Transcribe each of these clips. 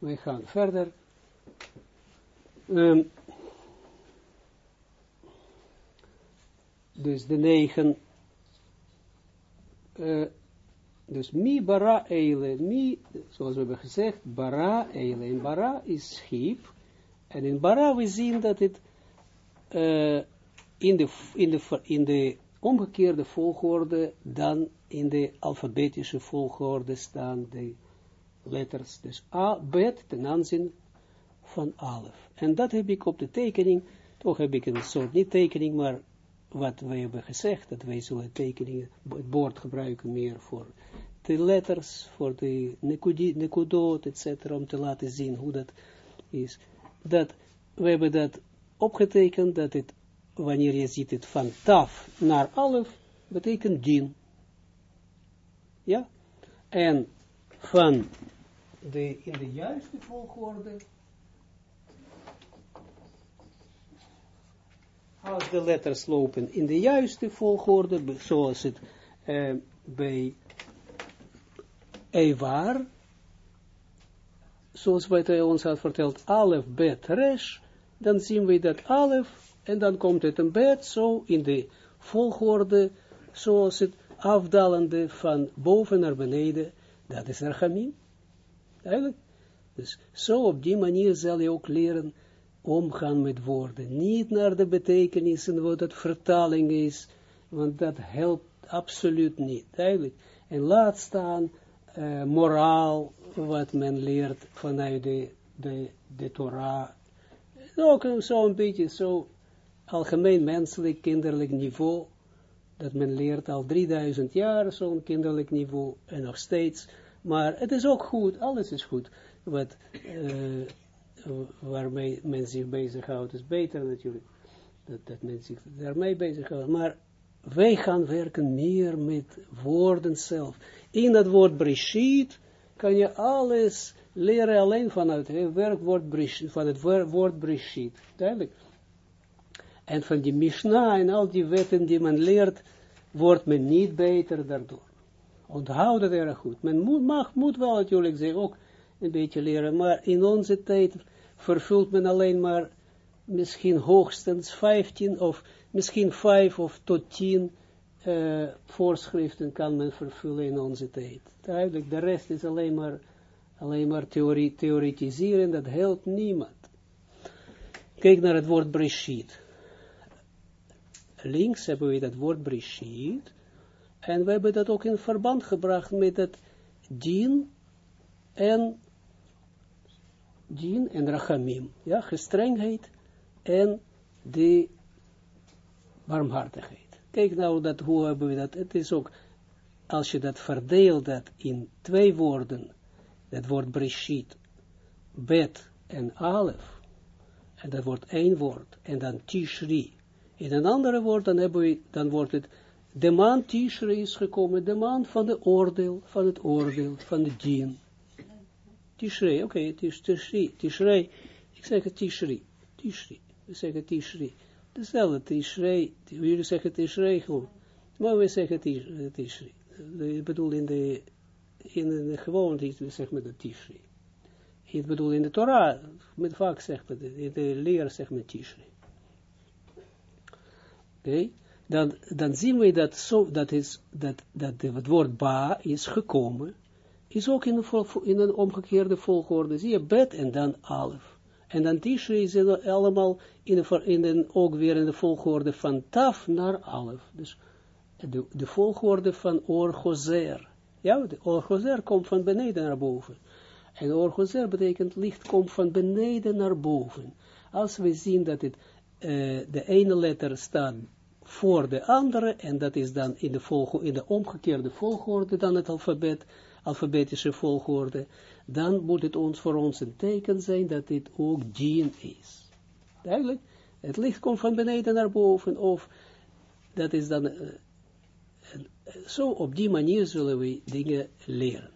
wij gaan verder. Um, dus de negen, uh, dus mi bara eile, mi, zoals we hebben gezegd, bara eile, en bara is schip, en in bara we zien dat het uh, in, de, in, de, in de omgekeerde volgorde dan in de alfabetische volgorde staan de letters, dus A, Bet ten aanzien van Alef. En dat heb ik op de tekening, toch heb ik een soort, niet tekening, maar wat wij hebben gezegd, dat wij zullen tekeningen, het bord gebruiken meer voor de letters, voor de nekudot, etc., om te laten zien hoe dat is. Dat, we hebben dat opgetekend, dat het, wanneer je ziet het van taf naar alef, betekent din. Ja? En van de, in de juiste volgorde, als de letters lopen in de juiste volgorde, zoals het uh, bij Evar, zoals wat hij ons had verteld, Alef, Bet, Resh, dan zien we dat Alef, en dan komt het een Bet, zo in de volgorde, zoals het afdalende van boven naar beneden, dat is Rachamim. Eigenlijk. Dus zo op die manier zal je ook leren omgaan met woorden. Niet naar de betekenissen wat het vertaling is, want dat helpt absoluut niet. Eigenlijk. En laat staan uh, moraal wat men leert vanuit de, de, de Torah. Ook zo'n beetje zo algemeen menselijk, kinderlijk niveau dat men leert al 3000 jaar, zo'n kinderlijk niveau, en nog steeds. Maar het is ook goed, alles is goed. Wat, uh, waarmee men zich bezighoudt, is beter natuurlijk. Dat, dat men zich daarmee bezighoudt. Maar wij gaan werken meer met woorden zelf. In dat woord Breshit kan je alles leren alleen vanuit het werkwoord Breshit, van het woord Breshit. Duidelijk. En van die Mishnah en al die wetten die men leert, wordt men niet beter daardoor. Onthoud het erg goed. Men moet, mag, moet wel natuurlijk zich ook een beetje leren, maar in onze tijd vervult men alleen maar misschien hoogstens 15 of misschien 5 of tot 10 uh, eh, voorschriften kan men vervullen in onze tijd. Duidelijk, de rest is alleen maar, alleen maar theorie, theoretiseren, dat helpt niemand. Kijk naar het woord Breshit links hebben we dat woord Brishit, en we hebben dat ook in verband gebracht met het dien en dien en rachamim, ja, gestrengheid en de barmhartigheid. Kijk nou dat, hoe hebben we dat, het is ook, als je dat verdeelt dat in twee woorden, dat woord Brishit, Bet en Alef, en dat wordt één woord, en dan Tishri, in een andere woord, dan, hebben we, dan wordt het, de man Tishrei is gekomen, de man van de oordeel, van het oordeel, van de dien. Tishrei, oké, okay, Tishrei, Tishrei, ik zeg het Tishrei, Tishrei, we zeggen Tishrei. Dezelfde Tishrei, jullie zeggen Tishrei gewoon, maar we zeggen Tishrei. Ik bedoel in de, in de gewoonte, zeggen met de Tishrei. Ik bedoel in de Torah, met vaak zegt men, in de leer zegt men Tishrei okay, dan, dan zien we dat, is, dat, dat het woord ba is gekomen, is ook in een, in een omgekeerde volgorde. Zie je, bet en dan alef. En dan tisha is allemaal in in ook weer in de volgorde van taf naar alef. Dus de, de volgorde van orgozer. Ja, de orgozer komt van beneden naar boven. En orgozer betekent licht komt van beneden naar boven. Als we zien dat het uh, de ene letter staat voor de andere, en dat is dan in de, in de omgekeerde volgorde dan het alfabet, alfabetische volgorde, dan moet het ons voor ons een teken zijn dat dit ook dien is. Duidelijk? Het licht komt van beneden naar boven, of dat is dan, uh, zo op die manier zullen we dingen leren.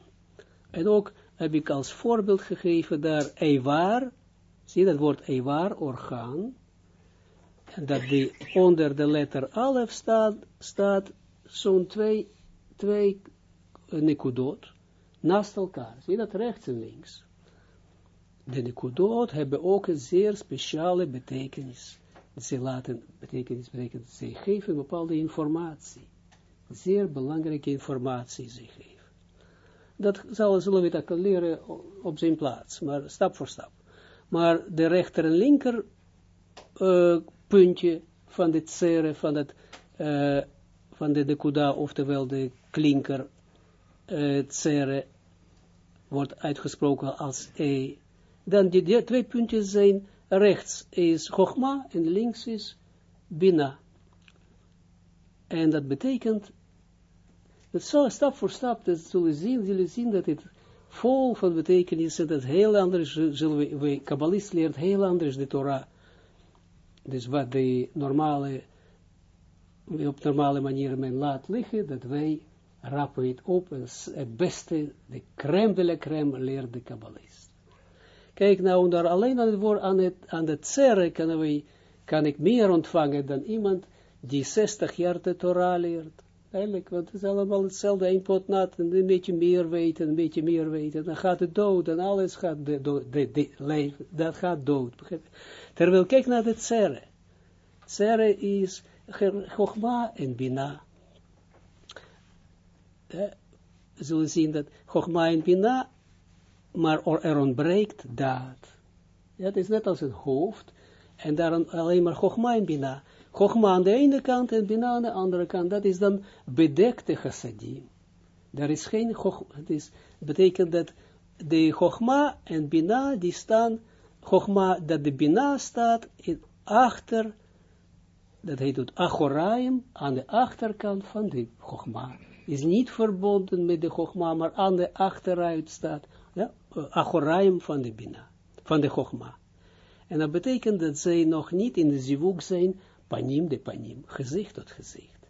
En ook heb ik als voorbeeld gegeven daar Eivar, zie dat woord Eivar, orgaan, dat die onder de letter Alef staat, staat zo'n twee, twee nekudot naast elkaar. Zie dat rechts en links. de nekudot hebben ook een zeer speciale betekenis. Ze laten, betekenis betekent, ze geven bepaalde informatie. Zeer belangrijke informatie ze geven. Dat zullen we dat leren op zijn plaats, maar stap voor stap. Maar de rechter en linker uh, puntje van de tsere, van, het, uh, van de dekuda, oftewel de klinker uh, tsere, wordt uitgesproken als e. Dan die, die twee puntjes zijn rechts is Chogma en links is Bina. En dat betekent, dat zo stap voor stap, dat zullen zien, zullen zien dat het vol van betekenis is, dat heel anders, zullen we, we kabbalist leert heel anders de Torah. Dus wat de normale, op normale manier men laat liggen, dat wij rappen het op, en het beste, de crème de la crème leert de kabbalist. Kijk nou, daar alleen aan het woord, aan het, aan de tsere kan, we, kan ik meer ontvangen dan iemand die 60 jaar de Torah leert. Eigenlijk, want het is allemaal hetzelfde, een pot nat, en een beetje meer weten, een beetje meer weten, dan gaat het dood, en alles gaat de, leven, dat gaat dood. Terwijl, kijk naar de tsere. Tsere is Chogma en Bina. Eh, zullen zien dat Chogma en Bina maar er ontbreekt daad. Ja, het is net als een hoofd, en daar alleen maar Chogma en Bina. Chogma aan de ene kant en Bina aan de andere kant, dat is dan bedekte chassadim. Daar is geen Chogma, het is, betekent dat de Chogma en Bina, die staan, Chogma, dat de Bina staat in achter, dat heet het Achoraim, aan de achterkant van de Chogma. Is niet verbonden met de Chogma, maar aan de achteruit staat ja, achoraim van de Bina, van de Chogma. En dat betekent dat zij nog niet in de zivuk zijn, panim de panim, gezicht tot gezicht.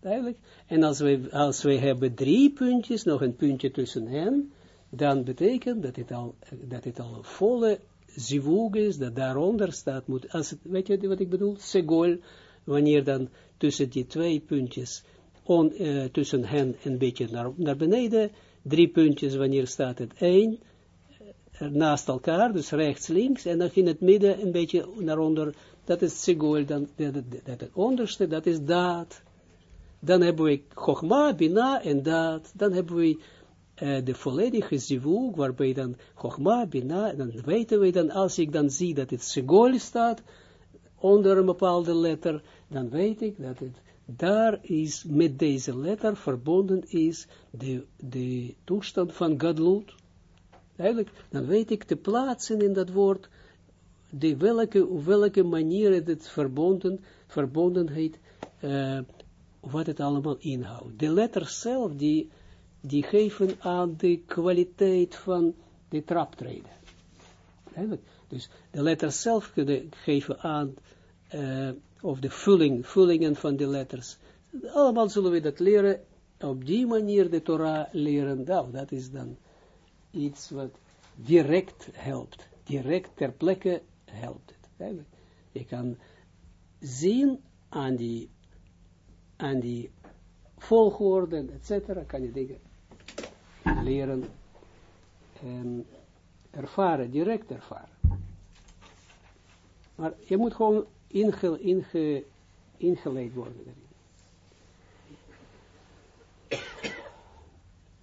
Duidelijk? En als we, als we hebben drie puntjes, nog een puntje tussen hen, dan betekent dat het al, dat het al een volle zivug is, dat daaronder staat, moet, als het, weet je wat ik bedoel? Segol, wanneer dan tussen die twee puntjes, on, uh, tussen hen een beetje naar, naar beneden, drie puntjes, wanneer staat het één, eh, naast elkaar, dus rechts, links, en dan in het midden een beetje naar onder, dat is sigol, dan dat, dat, het onderste, dat is daad. Dan hebben we Chogma, Bina en daad. Dan hebben we uh, de volledige zivug, waarbij dan Chogma, Bina, dan weten we dan, als ik dan zie dat het sigol staat, onder een bepaalde letter, dan weet ik dat het daar is met deze letter verbonden is de, de toestand van Gadlut. Eigenlijk, dan weet ik te plaatsen in dat woord, de welke, op welke manier het verbonden, verbondenheid, uh, wat het allemaal inhoudt. De letters zelf, die, die geven aan de kwaliteit van de traptreden. Dus de letters zelf geven aan uh, of de vulling, vullingen van de letters. Allemaal zullen we dat leren, op die manier de Torah leren. Nou, dat is dan iets wat direct helpt. Direct ter plekke helpt het. Je kan zien aan die, aan die volgorde, et cetera, kan je dingen leren en ervaren, direct ervaren. Maar je moet gewoon inge, inge, ingeleid worden.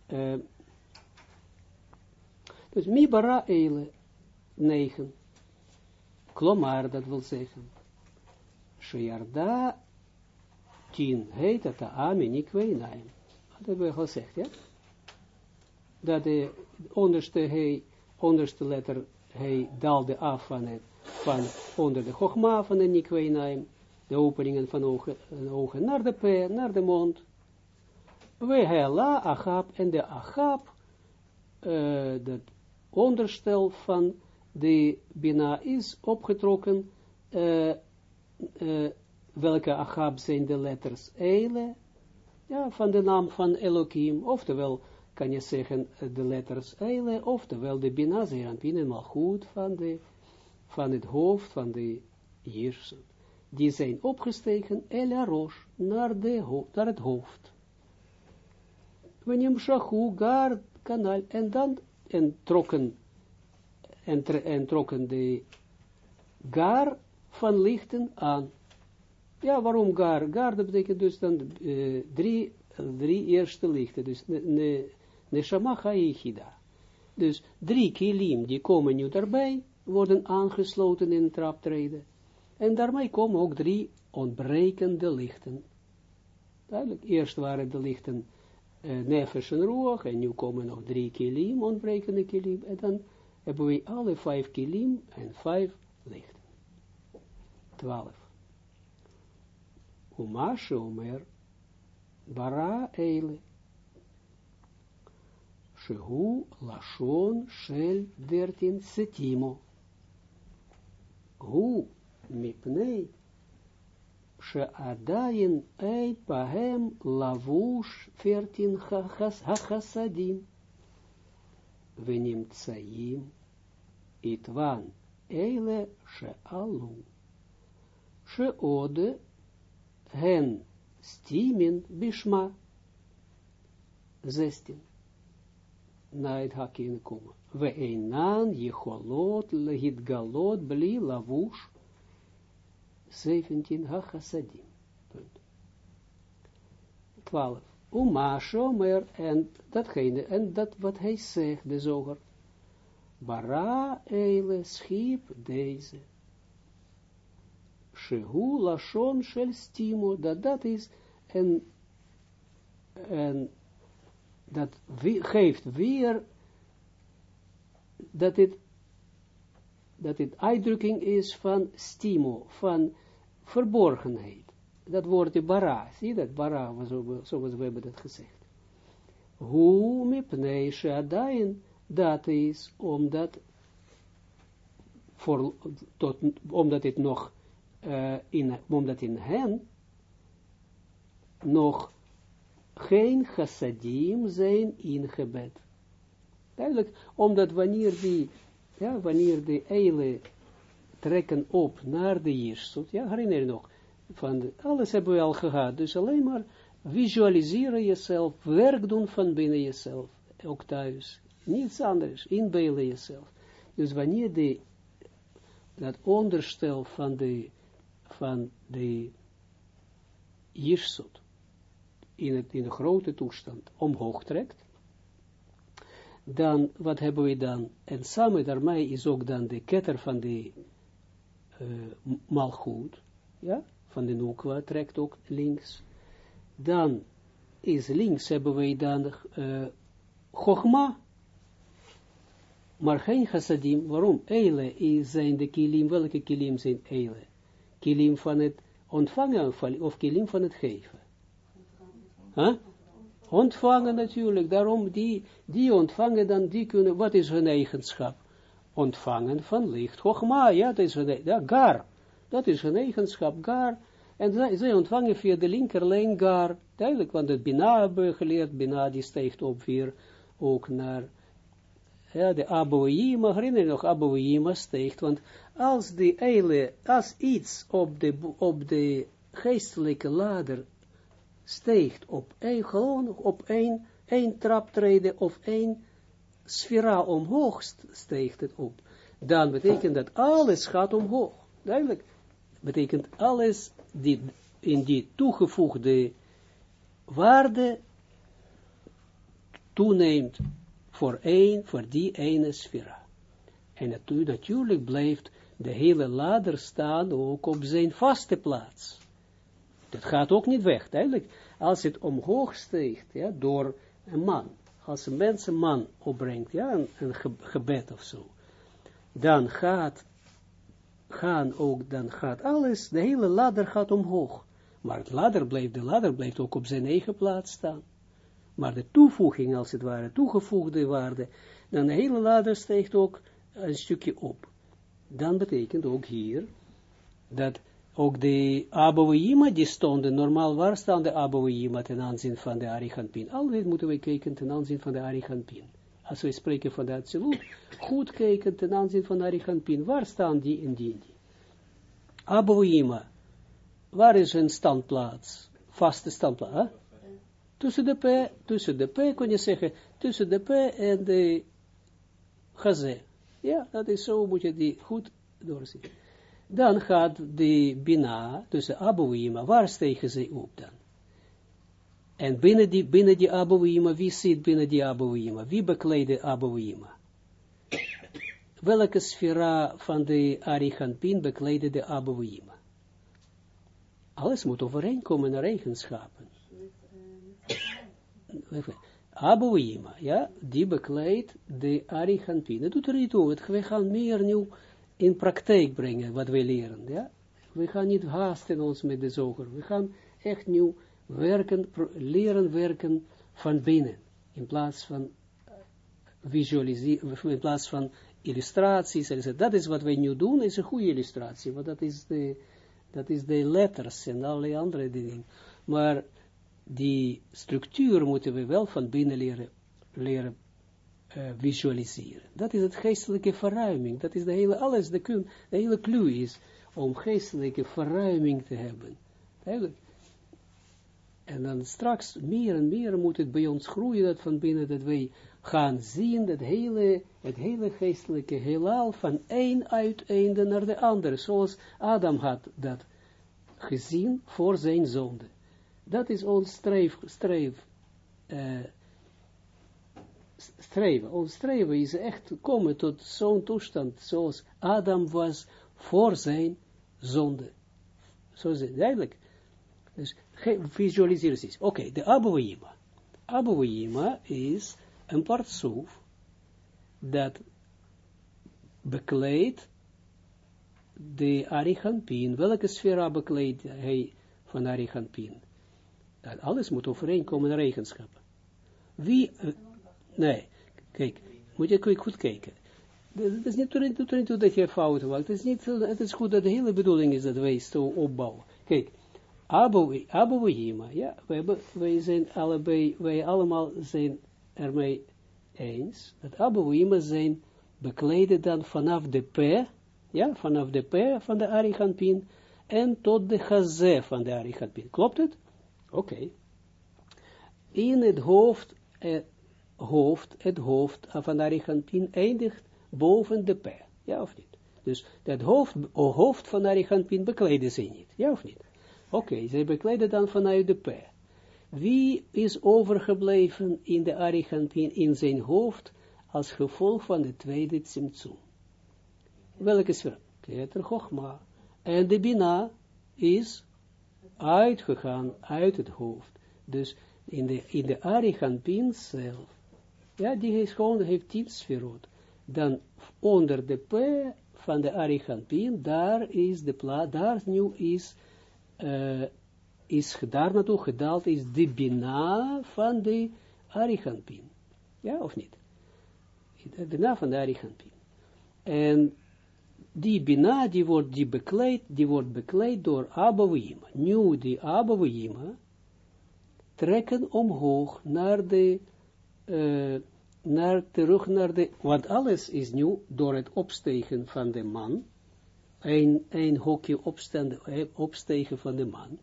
Uh, dus mi bara eile, 9. Klomar, dat wil zeggen. Shiarda, 10. Heet dat de amen, kweenaim. Dat hebben we gezegd, ja? Dat de onderste, hij, onderste letter, hij daalde af van het van onder de chogma van de nikweinaim, de openingen van ogen, ogen naar de p, naar de mond. We hela achab en de achab, uh, het onderstel van de bina is opgetrokken, uh, welke achab zijn de letters eile, ja, van de naam van Elohim, oftewel kan je zeggen de letters eile, oftewel de bina, zeeranpin en malchut van de van het hoofd van de Jirsen, die zijn opgestegen, El Arosh, naar, de naar het hoofd. Wanneer Shahu, Gar, Kanal, en dan, en trokken, en, en trokken de gar van lichten aan. Ja, waarom gar? Gar, dat betekent dus dan uh, drie, drie eerste lichten. Dus ne, neshama ha'ichida. Dus drie kilim, die komen nu daarbij, worden aangesloten in traptreden. En daarmee komen ook drie ontbrekende lichten. Duidelijk, eerst waren de lichten uh, nefesh en roog, en nu komen nog drie kilim, ontbrekende kilim, en dan hebben we alle vijf kilim en vijf lichten. Twaalf. Umashe omer, bara eile, shehu lashon shel dertin setimo. Hu mipnei she'adayin ein pahem lavush fertin ha-chasadim ונמצאים itvan eile she'alu she'ode hen stimin bishma zestin na het hakin komen. We einan jecholot lehit galot bli lavush 17 ha-chassadim. Punt. 12. Uma shomer, en datgene, en dat wat hij zegt, de zoger. Bara eile schiep deze. Shehu lashon shel stimo, dat dat is, en, en dat geeft weer, dat het dat het uitdrukking is van stimo, van verborgenheid. Dat woordje bara, zie dat bara, zoals we hebben dat gezegd. Hoe mipnei sheadain, dat is omdat, voor, tot, omdat het nog, uh, in, omdat in hen nog geen chassadim zijn ingebed. Duidelijk, omdat wanneer die ja, wanneer de eilen trekken op naar de Jirsut, ja, herinner je nog, van alles hebben we al gehad, dus alleen maar visualiseren jezelf, werk doen van binnen jezelf, ook thuis, niets anders, inbeelden jezelf. Dus wanneer de, dat onderstel van de, van de Jirsut, in, het, in de grote toestand omhoog trekt, dan, wat hebben we dan? En samen daarmee is ook dan de ketter van de uh, malgoed, ja, van de nukwa, trekt ook links. Dan is links hebben we dan uh, chogma, maar geen chassadim. Waarom? Eile zijn de kilim, welke kilim zijn eile? Kilim van het ontvangen of kilim van het geven? Huh? ontvangen natuurlijk, daarom die, die ontvangen dan, die kunnen, wat is hun eigenschap? Ontvangen van licht. Hochma, ja, dat is hun, ja, gar, dat is hun eigenschap, gar, en zij, ontvangen via de linkerlijn gar, duidelijk, want het Bina hebben geleerd, Bina die steekt op weer ook naar, ja, de Aboïma, herinner je nog, Aboïma steekt, want als de eile, als iets op de, op de geestelijke ladder steegt op één, gewoon op één, één traptreden of één sfera omhoog steegt het op, dan betekent dat alles gaat omhoog. Duidelijk, betekent alles die in die toegevoegde waarde toeneemt voor één, voor die ene sfera. En natuurlijk blijft de hele ladder staan ook op zijn vaste plaats. Dat gaat ook niet weg, duidelijk. Als het omhoog steekt, ja, door een man, als een mens een man opbrengt, ja, een, een gebed of zo, dan gaat, gaan ook, dan gaat alles, de hele ladder gaat omhoog. Maar het ladder blijft, de ladder blijft ook op zijn eigen plaats staan. Maar de toevoeging, als het ware, toegevoegde waarde, dan de hele ladder steekt ook een stukje op. Dan betekent ook hier, dat ook de Abouima, die stonden normaal, waar staan de Abouima ten aanzien van de Ariganpin? Altijd moeten we kijken ten aanzien van de Ariganpin. Als we spreken van de Absolute, goed kijken ten aanzien van de Ariganpin. Waar staan die en die en die? Waar is hun standplaats? Vaste standplaats? Tussen de P, tussen de P, kon je zeggen, tussen de P en de Gazé. Ja, dat is zo, moet je die goed doorzien. Dan gaat de Bina, tussen Abouima, waar stegen ze op dan? En binnen die, binnen die Abouima, wie zit binnen die Abouima? Wie bekleedde Abouima? Welke sfera van de Arichampin bekleedde de Abouima? Alles moet overeenkomen naar eigenschappen. Abouima, ja, die bekleedt de Arichampin. Dat doet er niet toe, we gaan meer nu in praktijk brengen wat we leren, ja. We gaan niet haasten ons met de zoger, we gaan echt nu werken, leren werken van binnen, in plaats van visualiseren, in plaats van illustraties, dat is wat wij nu doen, is een goede illustratie, want dat is de, dat is de letters en allerlei andere dingen. Maar die structuur moeten we wel van binnen leren, leren uh, visualiseren. Dat is het geestelijke verruiming. Dat is de hele, alles, de, kun, de hele clue is om geestelijke verruiming te hebben. Eigenlijk. En dan straks meer en meer moet het bij ons groeien, dat van binnen, dat wij gaan zien, dat hele, het hele geestelijke heelal van één uiteinde naar de andere, zoals Adam had dat gezien voor zijn zonde. Dat is ons streef, uh, streven. Ons streven is echt komen tot zo'n toestand, zoals Adam was voor zijn zonde. Zo is het duidelijk. Dus visualiseer eens. Oké, okay, de Abouima. Abouima is een partsoef dat bekleedt de Arichampin. Welke sfera bekleedt hij van Arichampin? Dat alles moet overeenkomen naar eigenschappen. Wie, uh, nee, kijk, moet je goed kijken. Het is niet, doet niet dat je fouten maakt. Het is niet, het is goed dat de hele bedoeling is dat wij zo opbouwen. Kijk, Abouhima, ja, wij, zijn allebei, wij allemaal zijn ermee eens, dat Abouhima zijn bekleden dan vanaf de P, ja, vanaf de P van de Ariganpin, en tot de Chazé van de Ariganpin. Klopt het? Oké. In het hoofd, het hoofd, het hoofd van de Ariganpin eindigt boven de P, ja of niet? Dus dat hoofd, hoofd van de Ariganpin bekleden ze niet, ja of niet? Oké, okay, zij bekleden dan vanuit de P. Wie is overgebleven in de Arigantin in zijn hoofd als gevolg van de tweede Tsimtsum? Welke sfeer? Keter Chochma. En de Bina is uitgegaan uit het hoofd. Dus in de, in de Arigantin zelf. Ja, die heeft gewoon, heeft tien sferot. Dan onder de P van de Arigantin, daar is de plaats, daar nu is uh, is daar naartoe gedaald, is de bina van de Arichampin. Ja, of niet? De bina van de Arichampin. En die bina, die wordt, die bekleed, die wordt bekleed door Abouima. Nu die Abouima trekken omhoog naar de, uh, naar, terug naar de, want alles is nu door het opstegen van de man, een, een hokje opstanden, eh, opstegen van de man.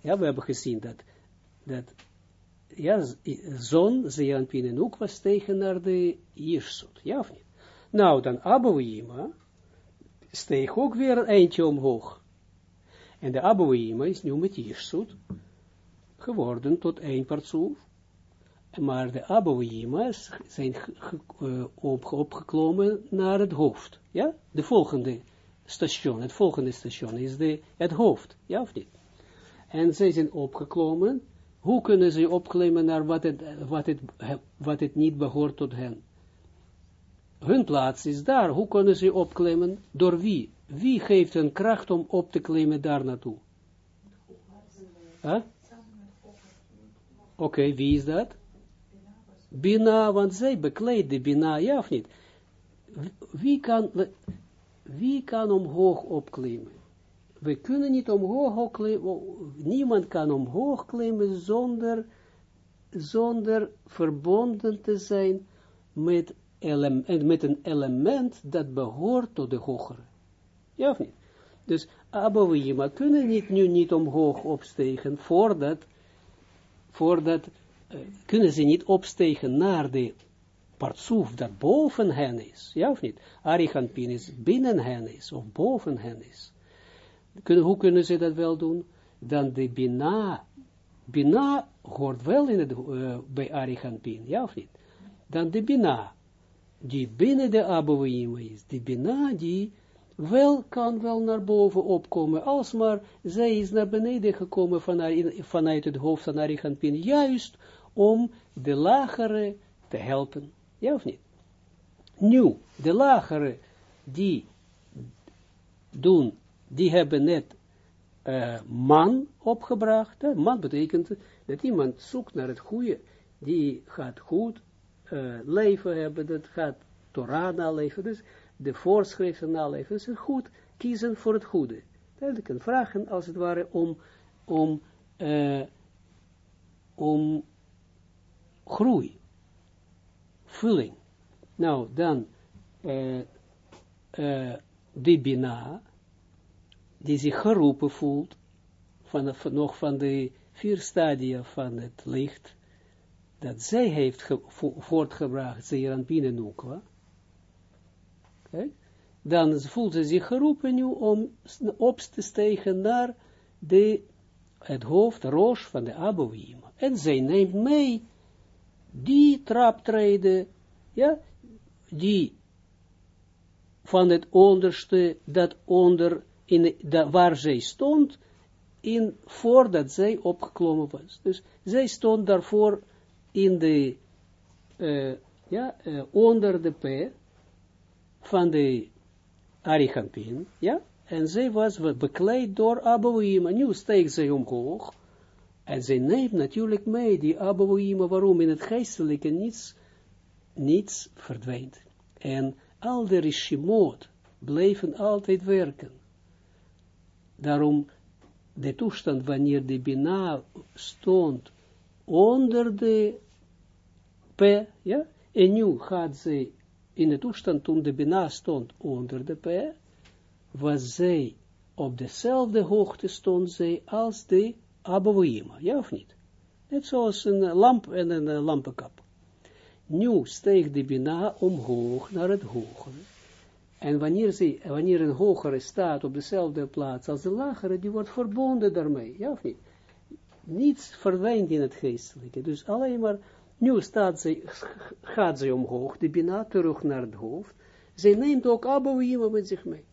Ja, we hebben gezien dat, dat ja, zon, Zeranpin en ook was tegen naar de Jirsut, ja of niet? Nou, dan Abouima steeg ook weer een eindje omhoog. En de Abouima is nu met Jirsut geworden tot één partsoef. Maar de Abouima's zijn uh, opgeklommen naar het hoofd. Ja, de volgende station, het volgende station is de, het hoofd, ja of niet? En zij zijn opgeklommen, hoe kunnen ze opklimmen naar wat het, wat, het, wat het niet behoort tot hen? Hun plaats is daar, hoe kunnen ze opklimmen? Door wie? Wie geeft hun kracht om op te klimmen daar naartoe? Huh? Oké, wie is dat? Bina, want zij bekleedt de Bina, ja of niet? Wie kan, wie kan omhoog opklimmen? We kunnen niet omhoog opklimmen, niemand kan omhoog klimmen zonder, zonder verbonden te zijn met, element, met een element dat behoort tot de hogere. Ja of niet? Dus Abouima kunnen niet, nu niet omhoog opstegen voordat, voordat kunnen ze niet opstegen naar de partsoef dat boven hen is, ja of niet? Arichanpin is binnen hen is, of boven hen is. Kunnen, hoe kunnen ze dat wel doen? Dan de Bina, Bina hoort wel in het, uh, bij ja of niet? Dan de Bina, die binnen de Abouim is, de Bina die wel kan wel naar boven opkomen, als maar zij is naar beneden gekomen vanuit, vanuit het hoofd van Arichanpin, juist om de lagere te helpen. Ja of niet? Nu, de lagere, die doen, die hebben net uh, man opgebracht. Man betekent dat iemand zoekt naar het goede, die gaat goed uh, leven hebben, dat gaat Torah naleven, dus de voorschriften naleven, dus goed kiezen voor het goede. Dat kan vragen, als het ware, om, om, uh, om groei, vulling. Nou, dan uh, die Bina, die zich geroepen voelt, van, nog van de vier stadia van het licht, dat zij heeft voortgebracht, ze aan Nukwa, okay? dan voelt ze zich geroepen nu om op te stijgen naar de, het hoofd, roos van de Abouima. En zij neemt mee die traptreden, ja, die van het onderste, dat onder, in, dat, waar zij stond, in, voordat zij opgeklommen was. Dus zij stond daarvoor in de, uh, ja, uh, onder de P van de Arichampin, ja, en zij was bekleed door Abouima. Nu steekt zij omhoog, en zij neemt natuurlijk mee die Abouima, waarom in het geestelijke niets, niets verdwijnt. En al de rishimot blijven altijd werken. Daarom de toestand wanneer de Bina stond onder de P, ja, en nu gaat ze in de toestand toen de Bina stond onder de P, was zij op dezelfde hoogte stond zij als de Abouima, ja of niet? Net zoals een lamp en een lampenkap. Nu steeg de Bina omhoog naar het hogere. En wanneer, ze, wanneer een hogere staat op dezelfde plaats als de lagere, die wordt verbonden daarmee, ja of niet? Niets verdwijnt in het geestelijke. Dus alleen maar, nu staat ze, gaat ze omhoog, de Bina terug naar het hoofd. Ze neemt ook Abouima met zich mee.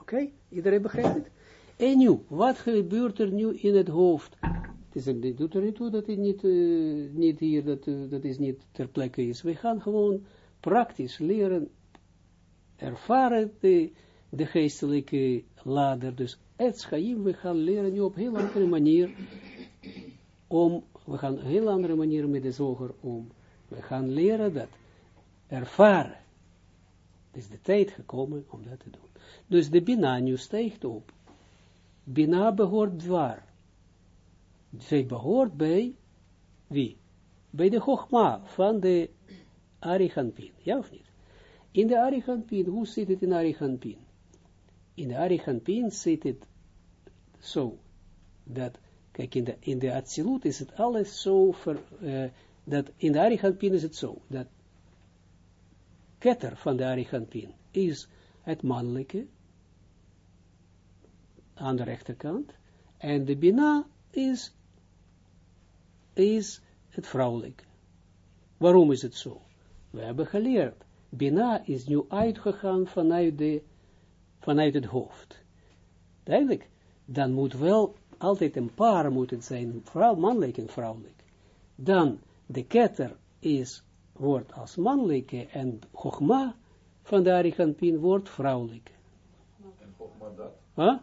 Oké, iedereen begrijpt het? En nu, wat gebeurt er nu in het hoofd? Het is, doet er niet toe dat het niet, uh, niet hier, dat, uh, dat is niet ter plekke is. We gaan gewoon praktisch leren, ervaren de, de geestelijke lader. Dus het schaim, we gaan leren nu op een heel andere manier om, we gaan een heel andere manier met de zoger om. We gaan leren dat ervaren. Het is de tijd gekomen om dat te doen. Dus de Bina nu stijgt op. Bina behoort waar? Zij behoort bij wie? Bij de Chogma van de Arichanpin, ja of niet? In de Arichanpin, hoe zit het in Arichanpin? In de Arichanpin zit het zo, dat, kijk, in de, in de Atsilut is het alles zo, uh, dat in de Arichanpin is het zo, dat ketter van de Arichanpin is het mannelijke, aan de rechterkant, en de Bina is, is het vrouwelijke. Waarom is het zo? We hebben geleerd, Bina is nu uitgegaan vanuit, de, vanuit het hoofd. Duidelijk, dan moet wel altijd een paar moeten zijn, vrouw, mannelijk en vrouwelijk. Dan, de ketter is, wordt als mannelijke en Chogma van de Ariganpin wordt vrouwelijk. En Chogma dat? Huh?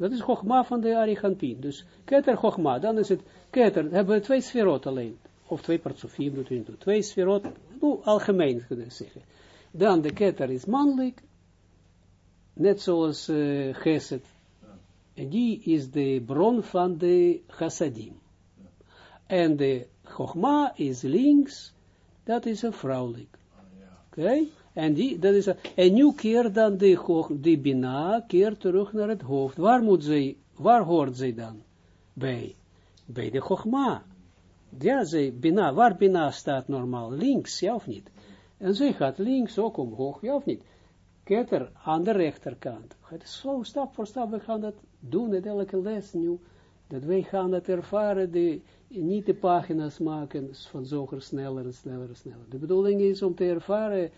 Dat is Chogma van de Ariganpin. Dus Keter Chogma, dan is het Keter, hebben we twee sferot alleen. Of twee partsofiem, dat we Twee sferot, nou, algemeen kunnen zeggen. Dan de Keter is mannelijk, net zoals uh, Geset. En die is de bron van de Chassadim. En de Chogma is links, dat is een vrouwelijk. Oké? Okay? En, die, dat is, en nu keert dan de, de Bina, keert terug naar het hoofd. Waar moet zij, waar hoort zij dan? Bij, bij de Chogma. Ja, zij, Bina, waar Bina staat normaal? Links, ja of niet? En zij gaat links ook omhoog, ja of niet? Ketter aan de rechterkant. Het is zo, stap voor stap, we gaan dat doen in elke les nu. Dat wij gaan dat ervaren, de, niet de pagina's maken van zoger sneller en sneller en sneller. De bedoeling is om te ervaren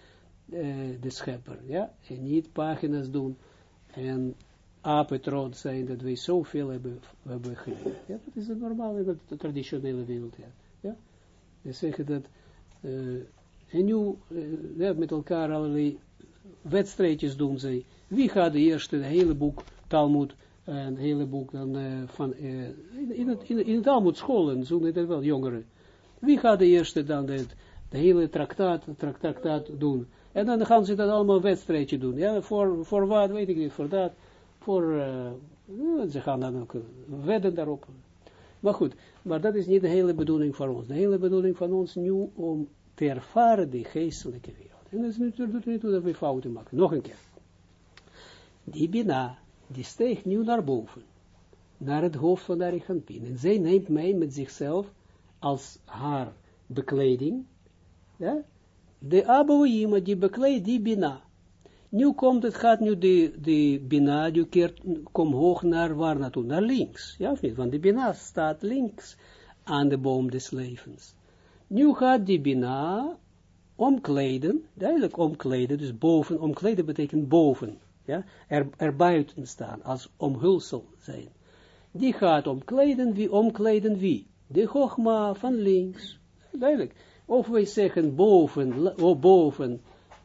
uh, de schepper, ja, en niet pagina's doen en apetroon zijn dat wij zoveel hebben, hebben geleerd. Ja, dat is het normaal in de traditionele wereld, ja. ja? We zeggen dat, uh, en nu, uh, met elkaar allerlei wedstrijdjes doen zij. Wie gaat de eerste, het hele boek Talmud, een hele boek dan, uh, van, uh, in, het, in, in het Talmud scholen, zo net wel, jongeren. Wie gaat de eerste dan de, de hele traktaat, traktaat doen? En dan gaan ze dat allemaal wedstrijdje doen. Ja, voor, voor wat, weet ik niet, voor dat. Voor, uh, ze gaan dan ook wedden daarop. Maar goed, maar dat is niet de hele bedoeling van ons. De hele bedoeling van ons nu om te ervaren die geestelijke wereld. En dat is natuurlijk niet dat we fouten maken. Nog een keer. Die Bina, die steekt nu naar boven. Naar het hoofd van de Arichampin. En zij neemt mij met zichzelf als haar bekleding. Ja? De Abouima, die bekleedt die Bina. Nu komt het, gaat nu de, de Bina, die keert, kom hoog naar waar naartoe? Naar links. Ja of niet? Want de Bina staat links aan de boom des levens. Nu gaat die Bina omkleden, duidelijk omkleden, dus boven, omkleden betekent boven, ja, er, er buiten staan, als omhulsel zijn. Die gaat omkleden, wie omkleden wie? De Chogma van links, duidelijk. Of wij zeggen boven, of boven,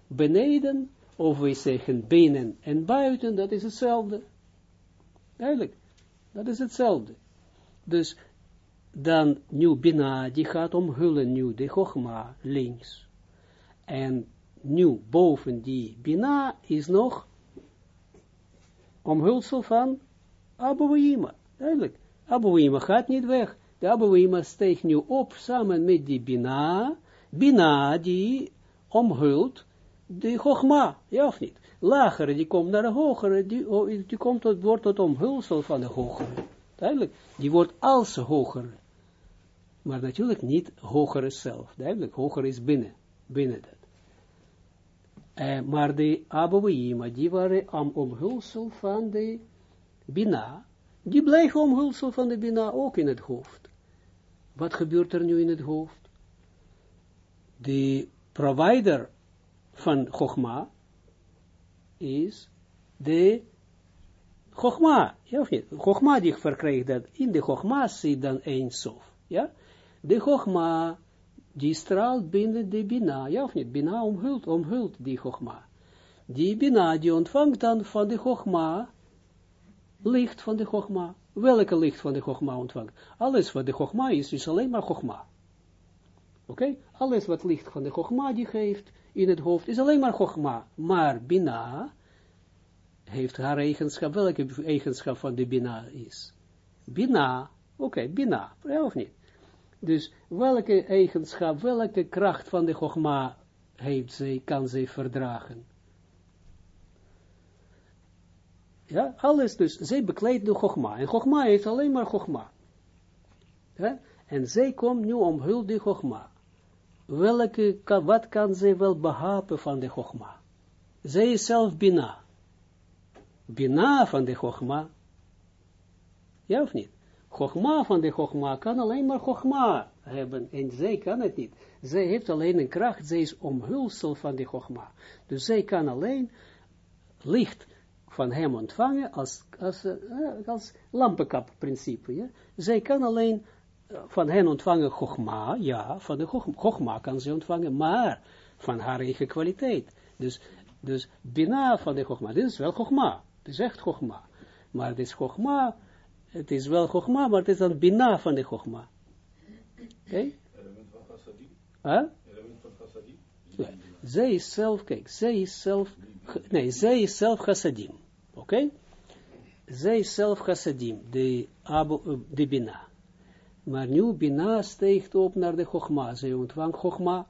beneden, of wij zeggen binnen en buiten, dat is hetzelfde. Duidelijk, dat is hetzelfde. Dus dan nu Bina, die gaat omhullen nu de Chogma links. En nu boven die Bina is nog omhulsel van Abouima. Duidelijk. Abouima gaat niet weg. De Abouima steekt nu op samen met die Bina. Bina die omhult de Chogma. Ja of niet? Lagere die komt naar de hogere. Die, oh, komt tot, wordt tot omhulsel van de hogere. Duidelijk. Die wordt als hogere. Maar natuurlijk niet hogere zelf. Duidelijk. Hogere is binnen. Binnen dat. Uh, maar de Abouima, die waren om omhulsel van de Bina, die blijven omhulsel van de Bina ook in het hoofd. Wat gebeurt er nu in het hoofd? De provider van Chogma is de Chogma, ja of niet? Chogma die verkrijgt dat, in de Chogma zit dan een sof, ja? De Chogma die straalt binnen de Bina, ja of niet? Bina omhult, omhult die Chogma. Die Bina, die ontvangt dan van de Chogma, licht van de Chogma. Welke licht van de Chogma ontvangt? Alles wat de Chogma is, is alleen maar Chogma. Oké? Alles wat licht van de Chogma die geeft in het hoofd, is alleen maar Chogma. Maar Bina heeft haar eigenschap, welke eigenschap van de Bina is? Bina, oké, Bina, ja of niet? Dus welke eigenschap, welke kracht van de Chogma heeft zij, kan zij verdragen? Ja, alles dus, zij bekleedt de Chogma. En Chogma heeft alleen maar Chogma. Ja? En zij komt nu omhul de Chogma. Welke, wat kan zij wel behapen van de Chogma? Zij is zelf Bina. Bina van de Chogma. Ja of niet? Chogma van de Chogma kan alleen maar Chogma hebben. En zij kan het niet. Zij heeft alleen een kracht. Zij is omhulsel van de Chogma. Dus zij kan alleen licht van hem ontvangen als, als, uh, als lampenkap principe. Ja? Zij kan alleen uh, van hen ontvangen Chogma. Ja, van de Chogma kan ze ontvangen. Maar van haar eigen kwaliteit. Dus, dus bina van de Chogma. Dit is wel Chogma. Dit is echt Chogma. Maar dit is Chogma het is wel Chogma, maar het is dan Bina van de Chogma. Oké? Okay? Element van Chassadim. Huh? Element van Chassadim. Zij is zelf, kijk, zij is zelf, nee, zij is zelf Chassadim. Oké? Okay? Zij zelf Chassadim, de, Abu, de Bina. Maar nu Bina steekt op naar de Chogma. Zij ontvangt Chogma.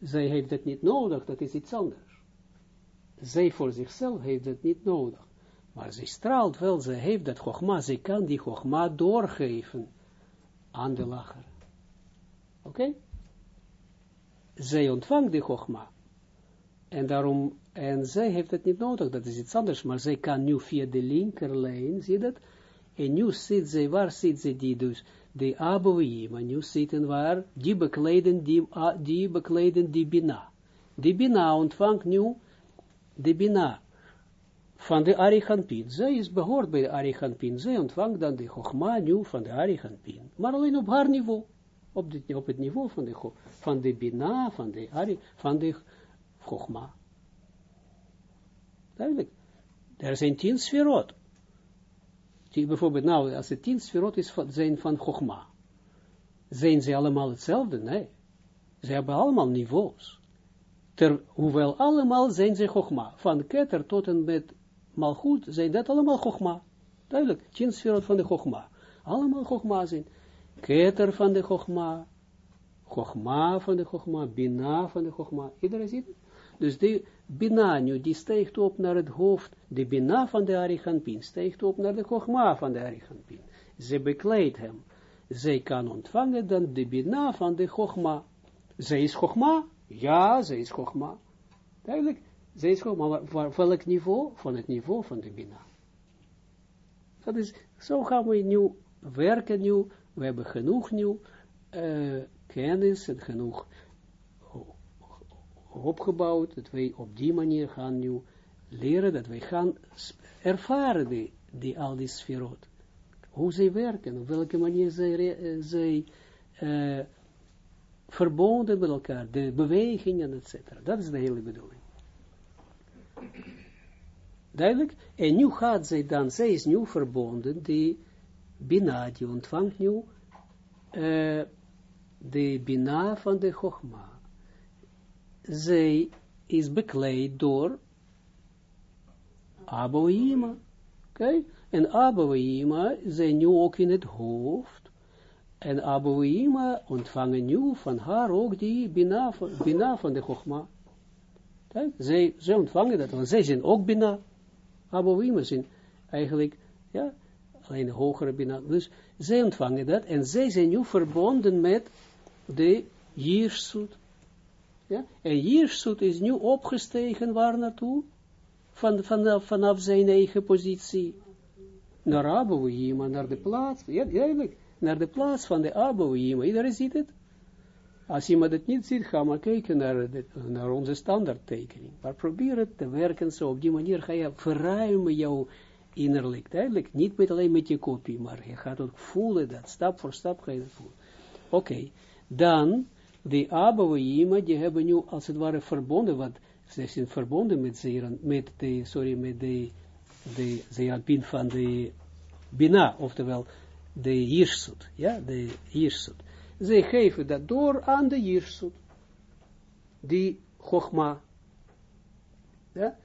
Zij heeft het niet nodig, dat is iets anders. Zij voor zichzelf heeft het niet nodig. Maar ze straalt wel, ze heeft dat Chogma, ze kan die Chogma doorgeven aan de lager. Oké? Zij ontvangt de Chogma. En daarom, en zij heeft het niet nodig, dat is iets anders, maar zij kan nu via de linkerlijn, zie je dat? En nu zit zij, waar zit zij die dus? De Aboïm, en nu zitten waar, die bekleden die, die bekleden die Bina. Die Bina ontvangt nu, de Bina, van de Arichampin. Zij is behoort bij de Arichampin. Zij ontvangt dan de Chogma nu van de Arichampin. Maar alleen op haar niveau. Op, dit, op het niveau van de, Bina, van de, Ari, van de Chogma. Duidelijk. Er zijn tien sferot. Bijvoorbeeld, nou, als het tien sferot is zijn van Chogma. Zijn ze allemaal hetzelfde? Nee. Ze hebben allemaal niveaus. Ter, hoewel allemaal zijn ze Chogma. Van Keter tot en met Malchut zijn dat allemaal Chogma. Duidelijk, tien sferot van de Chogma. Allemaal Chogma zijn. Keter van de Chogma. Chogma van de Chogma. Bina van de Chogma. Iedereen ziet het? Dus de Bina nu, die stijgt op naar het hoofd. De Bina van de Arichampin stijgt op naar de Chogma van de Arichampin. Ze bekleedt hem. Zij kan ontvangen dan de Bina van de Chogma. Zij is Chogma? Ja, zij is Chogma. Duidelijk. Zij is Chogma, maar van welk niveau? Van het niveau van de Bina. Dat is, zo gaan we nu werken nu. We hebben genoeg nu uh, kennis en genoeg opgebouwd, dat wij op die manier gaan nu leren, dat wij gaan ervaren die, die al die sferot. Hoe zij werken, op welke manier zij, uh, zij uh, verbonden met elkaar, de bewegingen, etc. Dat is de hele bedoeling. Duidelijk? En nu gaat zij dan, zij is nu verbonden, die Bina, die ontvangt nu uh, de Bina van de Chogma. Zij is bekleed door Aboima. Okay? En Aboima zijn nu ook in het hoofd. En Aboima ontvangen nu van haar ook die Bina van, bina van de Chogma. Okay? Zij, zij ontvangen dat, want zij zijn ook Bina. Aboima zijn eigenlijk, ja, alleen hogere Bina. Dus zij ontvangen dat en zij zijn nu verbonden met de Jirsut. Ja? En Jirsut is nu opgestegen waar naartoe? Van, vanaf, vanaf zijn eigen positie. Naar Abouhima, naar de plaats, ja, eigenlijk, naar de plaats van de Abouhima. Iedereen ziet het? Als iemand het niet ziet, ga maar kijken naar, de, naar onze standaardtekening. Maar probeer het te werken zo. Op die manier ga je verruimen jouw innerlijk. Duidelijk, niet met alleen met je kopie, maar je gaat ook voelen dat. Stap voor stap ga je dat voelen. Oké, dan de Abouima, die hebben nu als het ware verbonden, want ze zijn verbonden met, met de, sorry, met de, de zeeranpin van de Bina, oftewel de Jirsut, ja, de Jirsut. Zij geven dat door aan de Jirsut, die Chogma, ja,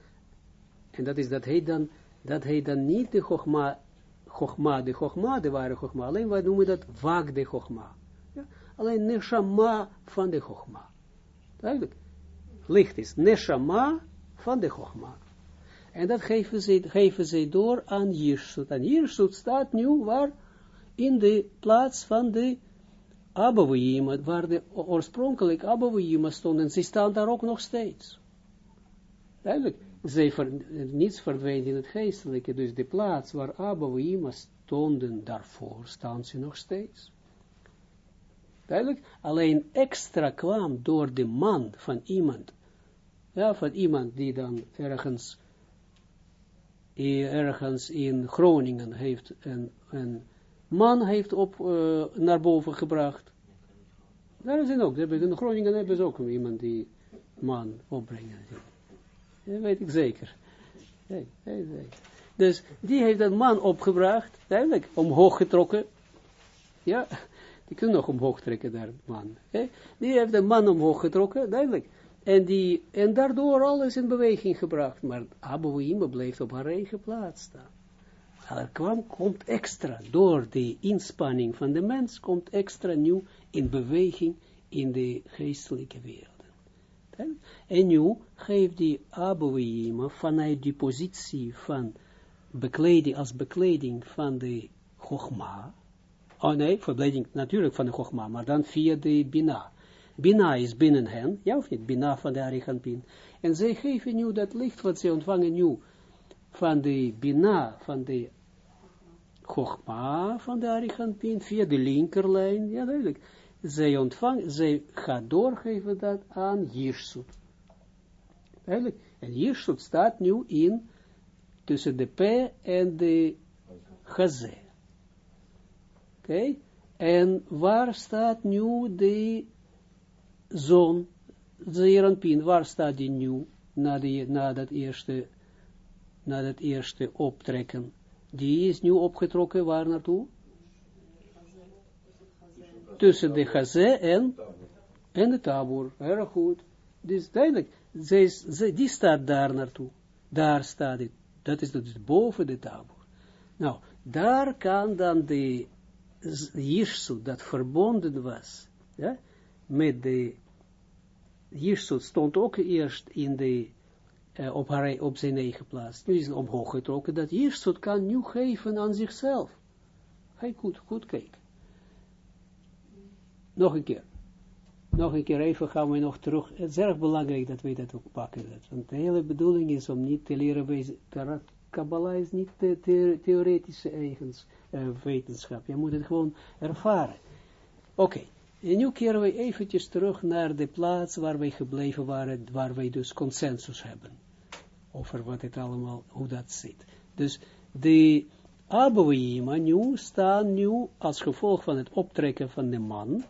en dat is dat hij dan, dat hij dan niet de Chogma, Chogma, de Chogma, de ware Chogma, alleen wij noemen dat Wag de Chogma alleen neshama van de Chogma. Duidelijk. Licht is neshama van de Chogma. En dat geven ze, geven ze door aan Jirsut. En Jirsut staat nu waar? In de plaats van de Abouhima, waar de oorspronkelijk Abouhima stonden. Ze staan daar ook nog steeds. Duidelijk. Zij ver, niets verdwijnt in het geestelijke, dus de plaats waar Abouhima stonden, daarvoor staan ze nog steeds. Duidelijk? Alleen extra kwam door de man van iemand. Ja, van iemand die dan ergens, ergens in Groningen heeft een, een man heeft op, uh, naar boven gebracht. Daar zijn ook, in Groningen hebben ze ook iemand die man opbrengen. Dat weet ik zeker. Nee, nee. Dus die heeft een man opgebracht, duidelijk, omhoog getrokken. Ja, die kunnen nog omhoog trekken, daar man. Hè? Die heeft de man omhoog getrokken, duidelijk. En, die, en daardoor alles in beweging gebracht. Maar Abu bleef op haar eigen plaats staan. Er kwam, komt extra, door de inspanning van de mens, komt extra nieuw in beweging in de geestelijke wereld. En nu geeft die Abu vanuit die positie van bekleding, als bekleding van de Chogma, Oh nee, verbleiding natuurlijk van de Chogma, maar dan via de Bina. Bina is binnen hen, ja of niet? Bina van de Ariganpin. En zij geven nu dat licht wat ze ontvangen nu van de Bina, van de Chogma, van de Ariganpin, via de linkerlijn, ja duidelijk. Zij ontvangen, zij gaat doorgeven dat aan Jirsut. Duidelijk. En Jirsut staat nu in tussen de P en de Chazé. Oké? En waar staat nu de zon, Zeranpin, waar staat die nu, na, die, dat eerste, na dat eerste optrekken? Die is nu opgetrokken, waar naartoe? Tussen de Chazé en, en de Tabor. Erg goed. Dus duidelijk, die staat daar naartoe. Daar staat het. Dat is dus boven de Tabor. Nou, daar kan dan de Jirsut, dat verbonden was, ja, met de Jirsut stond ook eerst in de, uh, op, haar, op zijn eigen plaats. Nu is het omhoog getrokken, dat Jirsut kan nu geven aan zichzelf. Je goed, goed kijken. Nog een keer. Nog een keer even gaan we nog terug. Het is erg belangrijk dat we dat ook pakken. Want de hele bedoeling is om niet te leren, Kabbalah is niet de theoretische eigens uh, wetenschap. Je moet het gewoon ervaren. Oké, en nu keren we eventjes terug naar de plaats waar wij gebleven waren, waar wij dus consensus hebben. Over wat het allemaal, hoe dat zit. Dus de Abouima nu staan nu als gevolg van het optrekken van de man,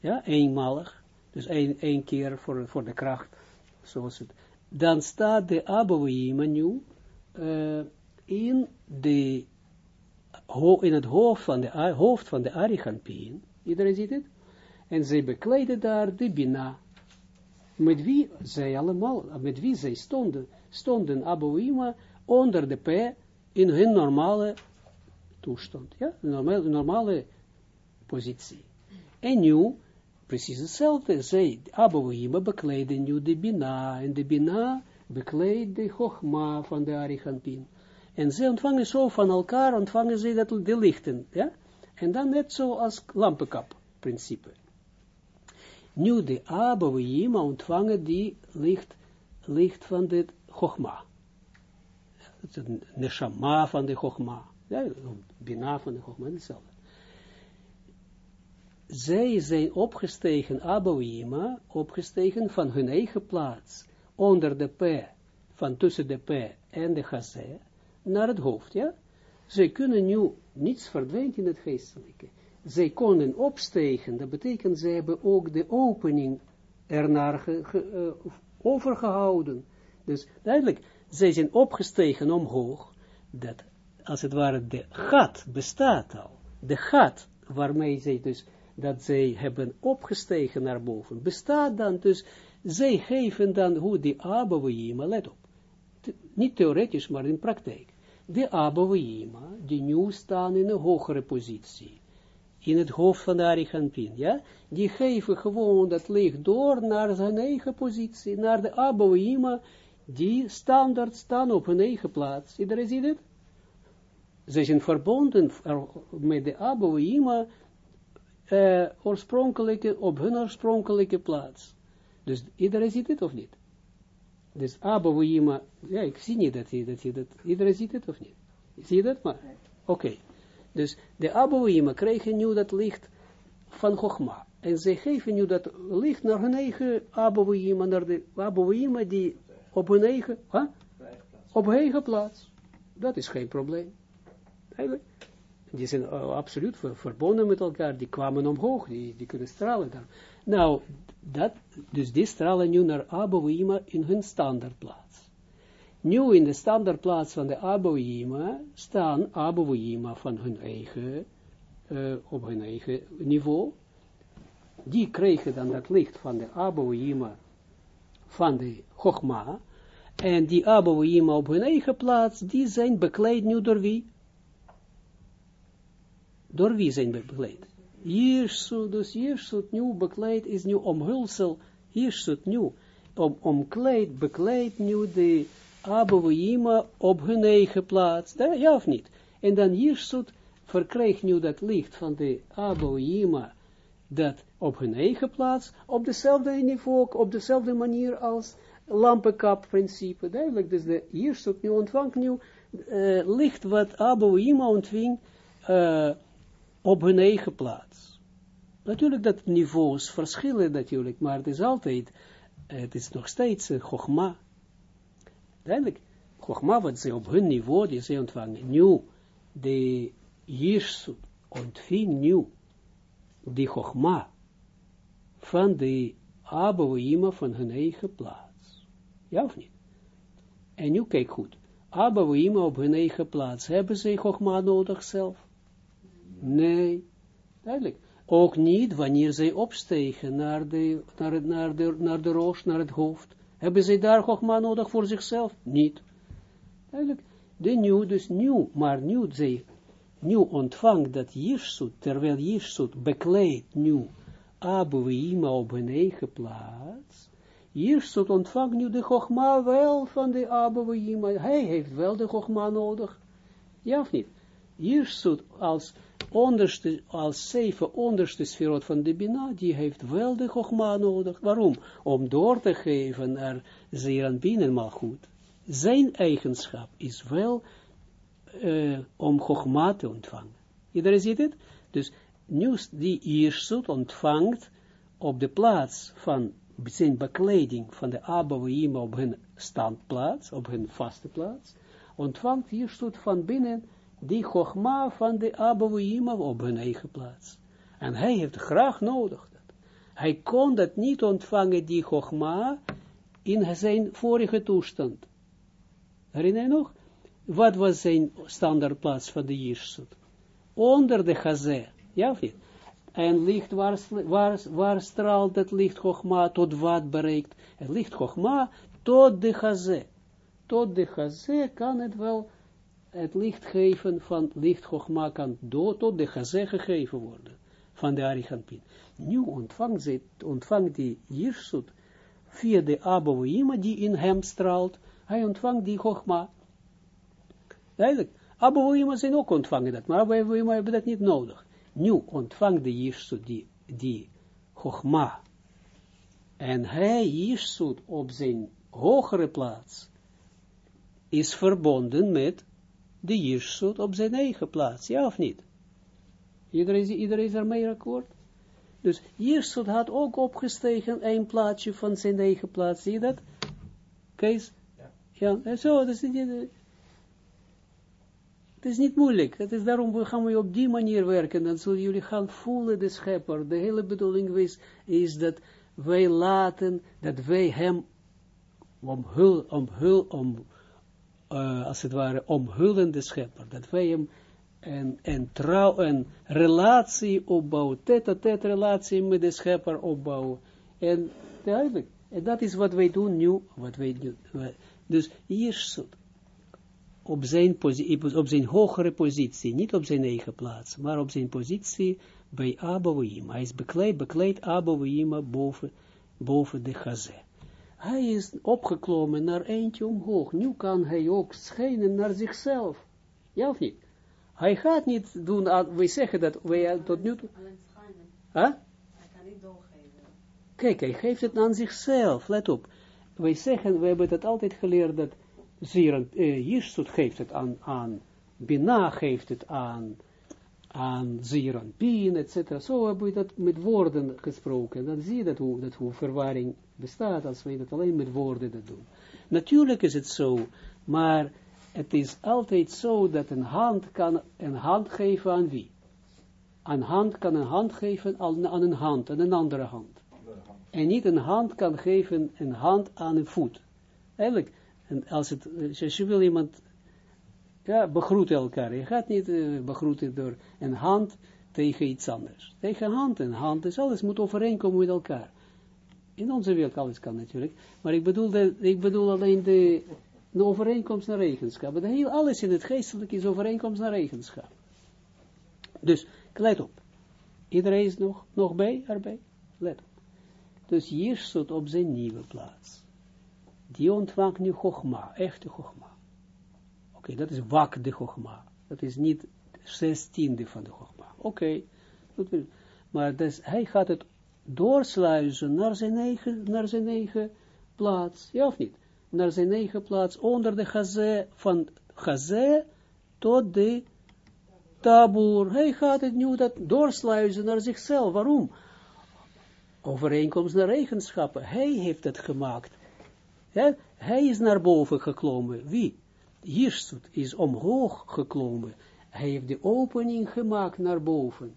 ja, eenmalig, dus één, één keer voor, voor de kracht, zoals het, dan staat de Abouima nu uh, in de in het hoofd van de, hoofd van de Ariganpien, iedereen ziet het, en zij bekleedden daar de Bina, met wie zij allemaal, met wie zij stonden, stonden Abouima onder de P in hun normale toestand, ja, normale, normale positie. En nu, precies hetzelfde, zij, Abouima bekleedden nu de Bina, en de Bina bekleed de Chogma van de Ariganpien. En ze ontvangen zo van elkaar, ontvangen ze dat, de lichten, ja? En dan net zo als lampenkap principe. Nu de Abouima ontvangen die licht, licht van de Chogma. Het is neshama van de Chogma. Ja, bina van de Chogma, hetzelfde. Zij zijn opgestegen, Abouima, opgestegen van hun eigen plaats, onder de P, van tussen de P en de Chazé, naar het hoofd, ja. Zij kunnen nu, niets verdwijnt in het geestelijke. Zij konden opstegen, dat betekent, zij hebben ook de opening ernaar ge, ge, uh, overgehouden. Dus duidelijk, zij zijn opgestegen omhoog, dat als het ware de gat bestaat al. De gat waarmee zij dus, dat zij hebben opgestegen naar boven, bestaat dan dus, zij geven dan hoe die Abouima, let op, niet theoretisch, maar in praktijk. De Abouima, die nu staan in een hogere positie, in het hoofd van de ja, die geven gewoon dat licht door naar zijn eigen positie, naar de Abouima, die standaard staan op hun eigen plaats. Iedereen ziet het? Ze zijn verbonden met de Abouima uh, oorspronkelijke, op hun oorspronkelijke plaats. Dus iedereen ziet het of niet? Dus Abouima, ja, ik zie niet dat je dat, dat iedereen ziet het of niet? Zie je dat maar? Oké. Okay. Dus de Abouima kregen nu dat licht van Chogma. En ze geven nu dat licht naar hun eigen Abouima, naar de Abouima die op hun eigen, huh? op hun eigen plaats. Dat is geen probleem. Eigenlijk. Die zijn uh, absoluut verbonden met elkaar, die kwamen omhoog, die, die kunnen stralen dan. Nou, dat, dus die stralen nu naar Abouima in hun standaardplaats. Nu in de standaardplaats van de Abouima staan Abouima van hun eigen, uh, op hun eigen niveau. Die kregen dan dat licht van de Abouima van de Chogma. En die Abouima op hun eigen plaats, die zijn bekleed nu door wie? Door wie zijn bekleed? Jirsut, dus Jirsut nu bekleed is nu omhulsel, Jirsut nu, om, omkleed, bekleed nu de Abouima op hun eigen plaats, ja of niet? En dan Jirsut verkreeg nu dat licht van de Aboima, dat op hun eigen plaats, op dezelfde niveau, op dezelfde manier als lampenkap principe. Duidelijk, dus de Jirsut nu ontvangt nu uh, licht wat Aboima ontving uh, op hun eigen plaats. Natuurlijk dat niveaus verschillen natuurlijk, maar het is altijd, het is nog steeds uh, Chogma. Duidelijk, Chogma wat ze op hun niveau, die ze ontvangen, nu de Jirsut ontving nu die Chogma van de Abouima van hun eigen plaats. Ja of niet? En nu kijk goed. Abouima op hun eigen plaats. Hebben ze Chogma nodig zelf? Nee. Duidelijk. Ook niet wanneer zij opstegen naar de, naar, naar, de, naar de roos, naar het hoofd. Hebben zij daar Chogma nodig voor zichzelf? Niet. Duidelijk. De nieuw, dus nieuw, maar nieuw, zij, nieuw ontvangt dat Jirsut, terwijl Jirsut bekleedt nieuw Abouima op hun eigen plaats. Jirsut ontvangt nu de Chogma wel van de Abouima. Hij heeft wel de Chogma nodig. Ja of niet? Jirsut als onderste, als zeven onderste sferot van de Bina, die heeft wel de Chogma nodig. Waarom? Om door te geven naar Zeran binnen goed. Zijn eigenschap is wel uh, om Chogma te ontvangen. Iedereen ziet het? Dus nu die Jirsut ontvangt op de plaats van zijn bekleding van de Abouima op hun standplaats, op hun vaste plaats, ontvangt Jirsut van binnen die Chogma van de Abouima op hun eigen plaats. En hij heeft graag nodig dat. Hij kon dat niet ontvangen, die Chogma, in zijn vorige toestand. Herinner je nog? Wat was zijn standaardplaats van de Jirsut? Onder de Chazé. Ja niet? En licht, waar, waar, waar straalt het licht Chogma tot wat bereikt? Het licht Chogma tot de Chazé. Tot de Chazé kan het wel het licht geven van licht Chogma kan do, tot de Chazé gegeven worden. Van de Arichampin. Nu ontvangt, ze, ontvangt die Jirsut via de Abouima die in hem straalt. Hij ontvangt die Chogma. Duidelijk. Abouima zijn ook ontvangen dat, maar Abouima hebben dat niet nodig. Nu ontvangt de Jirsut die, die Chogma. En hij, Jirsut, op zijn hogere plaats, is verbonden met de Jirsut op zijn eigen plaats, ja of niet? Iedereen, iedereen is ermee akkoord? Dus Jirsut had ook opgestegen een plaatsje van zijn eigen plaats, zie je dat? Kees? Ja. Ja, zo, dat is niet... Het is niet moeilijk. Het is daarom we gaan we op die manier werken. Dan zullen jullie gaan voelen de schepper. De hele bedoeling is, is dat wij laten, dat wij hem omhul, omhul, om, uh, als het ware, omhullen de schepper. Dat wij hem een, een trouw, een relatie opbouwen, tête-à-tête relatie met de schepper opbouwen. En duidelijk, en dat is wat wij doen nu, wat wij doen. Dus hier op zijn, op zijn hogere positie, niet op zijn eigen plaats, maar op zijn positie bij Abouima. Hij is bekleed, bekleed Abouima boven, boven de gazé. Hij is opgeklommen naar eentje omhoog. Nu kan hij ook schijnen naar zichzelf. Ja of niet? Hij gaat niet doen, wij zeggen dat, wij tot nu toe... Huh? Hij kan niet doorgeven. Kijk, hij geeft het aan zichzelf, let op. Wij zeggen, we hebben het altijd geleerd dat uh, Jirsut geeft het aan, aan Bina geeft het aan, aan Zieren, Pin, etc. Zo hebben we dat met woorden gesproken. Dan zie je dat hoe, dat hoe verwarring bestaat als we dat alleen met woorden dat doen. Natuurlijk is het zo, maar het is altijd zo dat een hand kan een hand geven aan wie? Een hand kan een hand geven aan, een hand, aan een andere hand. En niet een hand kan geven een hand aan een voet. Eigenlijk, en als, het, als je wil iemand, ja, begroeten elkaar. Je gaat niet uh, begroeten door een hand tegen iets anders. Tegen hand en hand is alles, moet overeenkomen met elkaar. In onze wereld alles kan natuurlijk. Maar ik bedoel, ik bedoel alleen de, de overeenkomst naar regenschap. De heel, alles in het geestelijk is overeenkomst naar regenschap. Dus, let op. Iedereen is nog, nog bij, erbij? Let op. Dus hier stond op zijn nieuwe plaats die ontvangt nu Chogma, echte Chogma. Dat is wak de Chogma. Dat is niet zestiende van de Chogma. Oké, maar dus, hij gaat het doorsluizen naar zijn eigen, naar zijn eigen plaats, ja of niet? Naar zijn eigen plaats, onder de gazé, van gazé tot de tabur. Hij gaat het nu dat doorsluizen naar zichzelf. Waarom? Overeenkomst naar eigenschappen. Hij heeft het gemaakt. Hij is naar boven geklommen. Wie? Jirsut is omhoog geklommen. Hij heeft de opening gemaakt naar boven.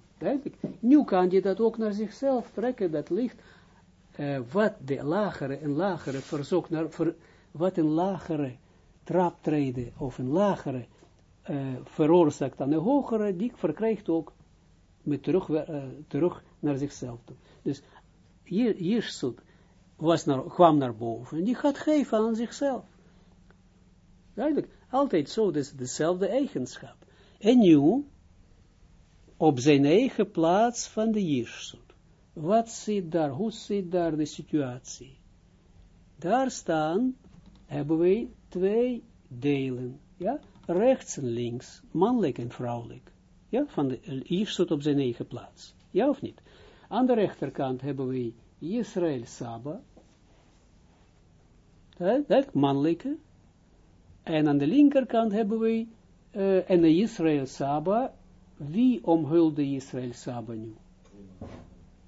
Nu kan je dat ook naar zichzelf trekken, dat licht. Uh, wat de lagere en lagere verzoek naar, ver, wat een lagere traptreden of een lagere uh, veroorzaakt aan een hogere, die verkrijgt ook met terug, uh, terug naar zichzelf toe. Dus Jirsut was naar, kwam naar boven en die gaat geven aan zichzelf. Duidelijk, altijd zo, dus dezelfde eigenschap. En nu, op zijn eigen plaats van de Jirsut. Wat zit daar, hoe zit daar de situatie? Daar staan, hebben we twee delen, ja, rechts en links, mannelijk en vrouwelijk, ja, van de Jirsut op zijn eigen plaats, ja of niet? Aan de rechterkant hebben we Israël Saba, dat mannelijke, en aan de linkerkant hebben we uh, en de Israël Saba, wie omhulde Israël Saba nu?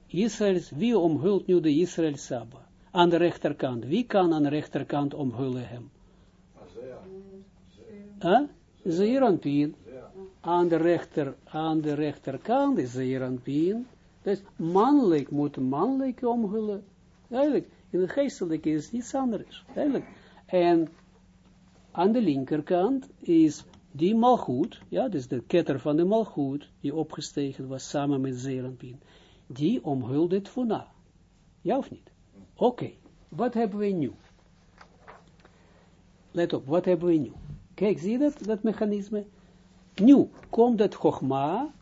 Israël, wie omhult nu de Israël Saba? Aan de rechterkant, wie kan aan de rechterkant omhullen hem? Huh? Zeeranpien. Aan de rechter, aan de rechterkant is Zeeranpien. Dus mannelijk moet mannelijk omhullen. Eigenlijk, in het geestelijke is iets anders. Eigenlijk. En aan de linkerkant is die malgoed, ja, dus de ketter van de malgoed, die opgestegen was samen met Zeranpien, die omhulde het Funa. Ja of niet? Oké, wat hebben we nu? Let op, wat hebben we nu? Kijk, zie je dat, dat mechanisme? Nu komt het Chogma,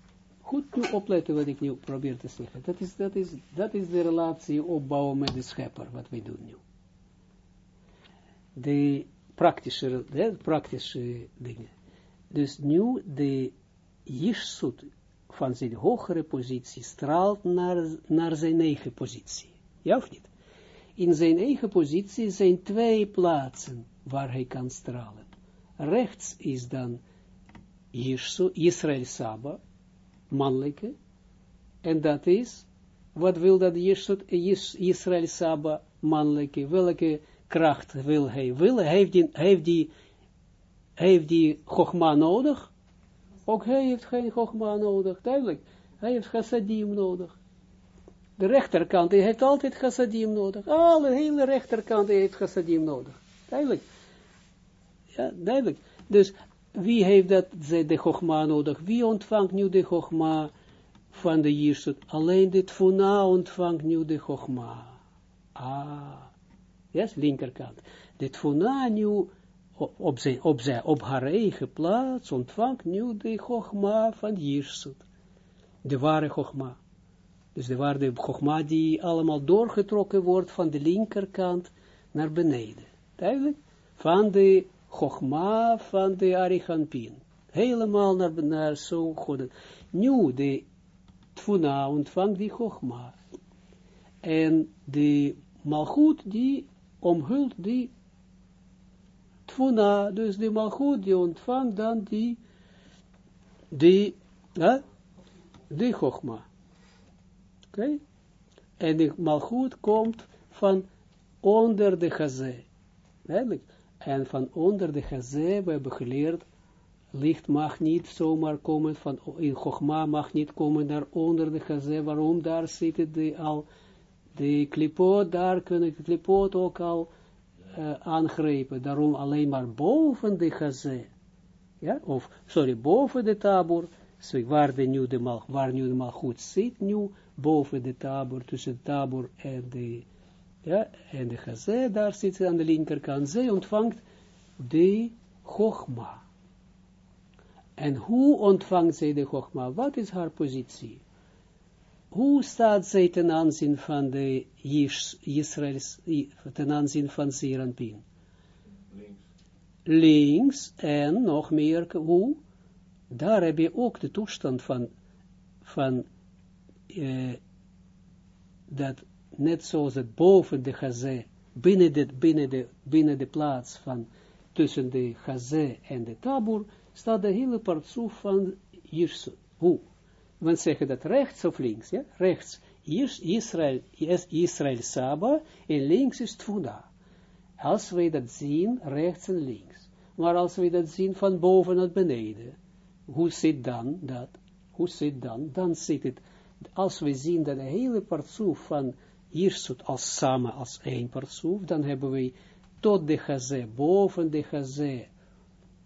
goed nu opletten wat ik nu probeer te zeggen. Dat is, dat is, dat is de relatie opbouwen met de schepper, wat wij doen nu. De praktische, praktische dingen. Dus nu de Jirsut van zijn hogere positie straalt naar, naar zijn eigen positie. Ja of niet? In zijn eigen positie zijn twee plaatsen waar hij kan stralen. Rechts is dan Israël Saba, mannelijke, en dat is, wat wil dat Israël Saba, mannelijke, welke kracht wil hij? Wil, heeft die, heeft die, heeft die Chogma nodig? Ook hij heeft geen Chogma nodig, duidelijk. Hij heeft chassadim nodig. De rechterkant, hij heeft altijd chassadim nodig. Alle hele rechterkant heeft chassadim nodig. Duidelijk. Ja, duidelijk. Dus wie heeft dat, de Chogma nodig? Wie ontvangt nu de Chogma van de Jirsut? Alleen de Tfuna ontvangt nu de Chogma. Ah yes, linkerkant. De Tfuna nu op, zijn, op, zijn, op haar eigen plaats ontvangt nu de Chogma van Jirsut. De ware Chogma. Dus de ware Chogma die allemaal doorgetrokken wordt van de linkerkant naar beneden. Duidelijk? Van de Chogma van de Arichampin. Helemaal naar, naar zo goed. Nu de Tfuna ontvangt die Chogma. En de Malchut die omhult die tfuna, dus die malchut, die ontvangt dan die, die, die chogma. Oké? En die malchut komt van onder de gazé. Eigenlijk. En van onder de gazé, we hebben geleerd, licht mag niet zomaar komen, van in Chogma mag niet komen naar onder de gazé. Waarom? Daar zitten die al de klipoot, daar kunnen de klipoot ook al uh, aangrepen. Daarom alleen maar boven de gazé. Ja, of, sorry, boven de tabor, waar, de nu de mal, waar nu de mal goed zit, nu boven de tabor, tussen de tabor en de, ja, en de gazé, daar zit ze aan de linkerkant. Zij ontvangt de chogma. En hoe ontvangt zij de chogma? Wat is haar positie? Hoe staat zij ten aanzien van de Israëls, ten aanzien van Zeranpin? Links. Links en nog meer, hoe? daar heb je ook de toestand van, van uh, dat net zoals het boven de gazé, binnen de, binnen, de, binnen de plaats van tussen de gazé en de tabur, staat de hele partsoef van Jirsut. Hoe? We zeggen dat rechts of links, ja? Rechts Israël, Israël Saba en links is Tfuna. Als wij dat zien, rechts en links. Maar als wij dat zien van boven naar beneden, hoe zit dan dat? Hoe zit dan? Dan zit het, als we zien dat de hele partsoef van Jirsut als samen als één partsoef, dan hebben we tot de gazé, boven de gazé,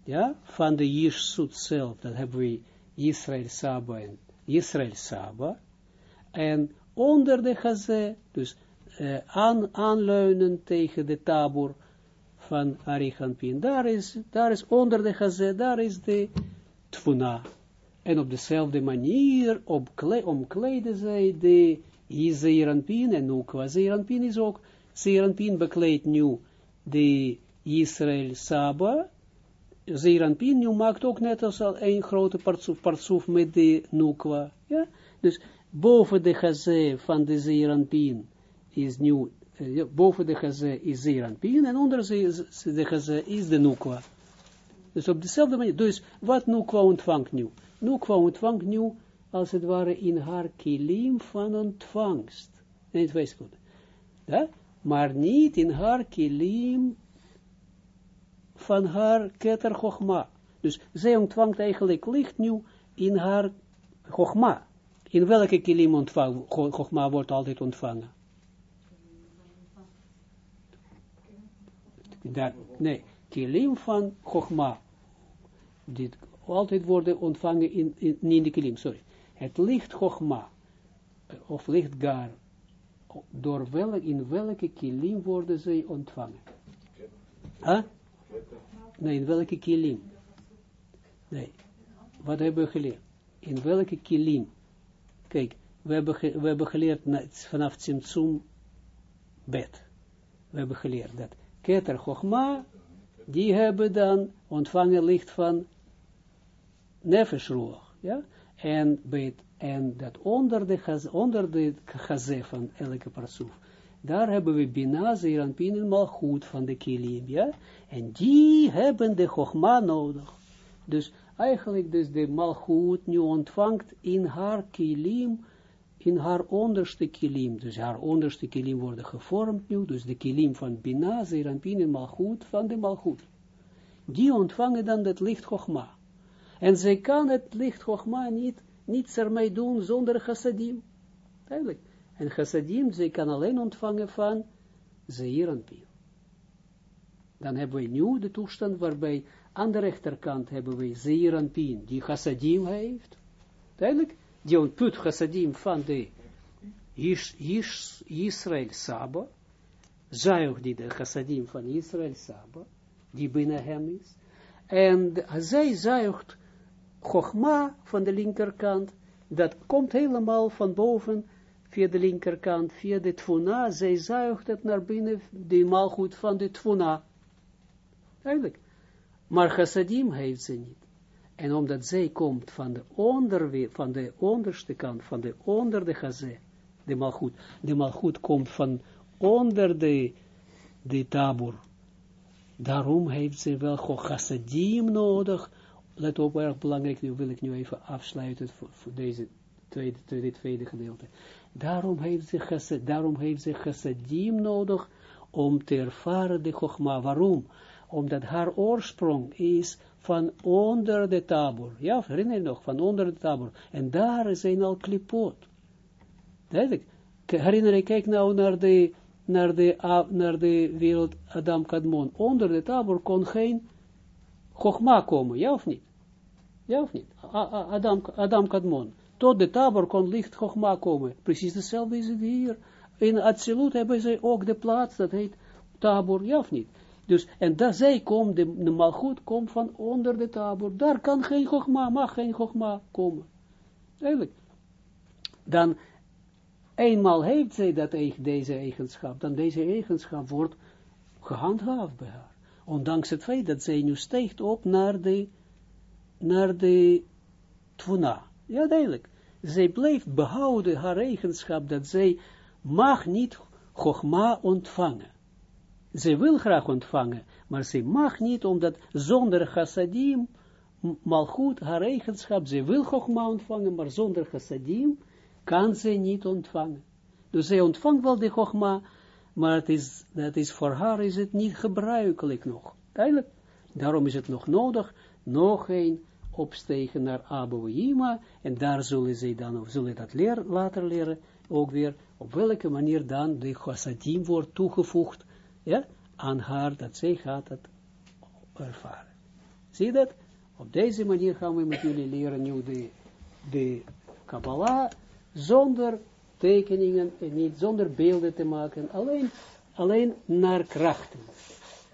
ja, van de Jirsut zelf, dan hebben we Israël Saba en Israël Saba, en onder de gazé, dus uh, aan, aanleunen tegen de tabur van Arichanpin. Daar is, daar is onder de gazé, daar is de tfuna. En op dezelfde manier omkleden zij de Zeranpin en Nukwa. Zeranpin is ook, Zeranpin bekleedt nu de Israël Saba. Zeranpin nu maakt ook net als al een grote partsoef met de Nukwa. Ja, dus boven de gazé van de Zeranpin is nu, uh, boven de gazé is Zeranpin en onder de gazé is de Nukwa. Dus op dezelfde manier, dus wat Nukwa ontvangt nu? Nukwa ontvangt nu, als het ware, in haar kilim van ontvangst. Nee, het wees goed. Ja? Maar niet in haar kilim van haar keter chogma. Dus zij ontvangt eigenlijk licht nu in haar chogma. In welke kilim ontvang, Chogma wordt altijd ontvangen? Daar, nee, kilim van Chogma. Dit altijd worden ontvangen in, in, in de kilim, sorry. Het licht Chogma, of licht Gar, door welk, in welke kilim worden zij ontvangen? Huh? Nee, in welke kilim? Nee, wat hebben we geleerd? In welke kilim? Kijk, we hebben, we hebben geleerd vanaf Tsimtsum bed. We hebben geleerd dat Keter Chochma, die hebben dan ontvangen licht van Nefesh ja, en, en dat onder de, onder de gazé van elke parsoef, daar hebben we Bina, Zeranpin en Malchut van de Kilim, ja, en die hebben de Chochma nodig. Dus eigenlijk dus de malchut nu ontvangt in haar kilim, in haar onderste kilim. Dus haar onderste kilim worden gevormd nu, dus de kilim van Bina, Zerampin en malchut van de malchut. Die ontvangen dan het licht Chogma. En zij kan het licht Chogma niet, niets ermee doen zonder chassadim. Eigenlijk. En chassadim, zij kan alleen ontvangen van Zeeranpin. Dan hebben we nu de toestand waarbij aan de rechterkant hebben we Zeeranpin, die chassadim heeft. Duidelijk, die ontput chassadim van de Is, Israël Saba, zuigt die de chassadim van Israël Saba, die binnen hem is. En zij zuigt Chogma van de linkerkant, dat komt helemaal van boven, via de linkerkant, via de Tfuna, zij zuigt het naar binnen, de maalgoed van de Tfuna. Eigenlijk. Maar chassadim heeft ze niet. En omdat zij komt van de, onder, van de onderste kant, van de onder de de malgoed. De malgoed komt van onder de, de tabur. Daarom heeft ze wel chassadim nodig. Let op, erg belangrijk, nu wil ik nu even afsluiten voor, voor deze tweede, tweede, tweede gedeelte. Daarom heeft ze chassadim, daarom heeft ze chassadim nodig om te ervaren de chogma. Waarom? omdat haar oorsprong is van onder de tabor. Ja, herinner je nog, van onder de tabor. En daar zijn al klipot. Duidelijk. Herinner je, kijk nou naar de, naar de, naar de wereld Adam Kadmon. Onder de tabor kon geen Chogma komen, ja of niet? Ja of niet? Adam, Adam Kadmon. Tot de tabor kon licht Chogma komen. Precies hetzelfde is het hier. In Atsilut hebben ze ook de plaats, dat heet tabor, ja of niet? Dus, en dat zij komt, de, de malgoed komt van onder de tabor. Daar kan geen gogma, mag geen gogma komen. Eigenlijk. Dan, eenmaal heeft zij dat, deze eigenschap, dan deze eigenschap wordt gehandhaafd bij haar. Ondanks het feit dat zij nu steekt op naar de, naar de tvuna. Ja, duidelijk. Zij blijft behouden haar eigenschap dat zij mag niet Chogma ontvangen. Zij wil graag ontvangen, maar zij mag niet, omdat zonder chassadim, goed haar eigenschap, zij wil Chogma ontvangen, maar zonder chassadim kan zij niet ontvangen. Dus zij ontvangt wel de Chogma, maar het is, dat is, voor haar is het niet gebruikelijk nog. Duidelijk. Daarom is het nog nodig, nog een opstegen naar Yima, en daar zullen zij dan, of zullen dat leer, later leren, ook weer, op welke manier dan de chassadim wordt toegevoegd, ja, aan haar, dat zij gaat het ervaren. Zie dat? Op deze manier gaan we met jullie leren nu de, de Kabbalah, zonder tekeningen en niet zonder beelden te maken, alleen, alleen naar krachten.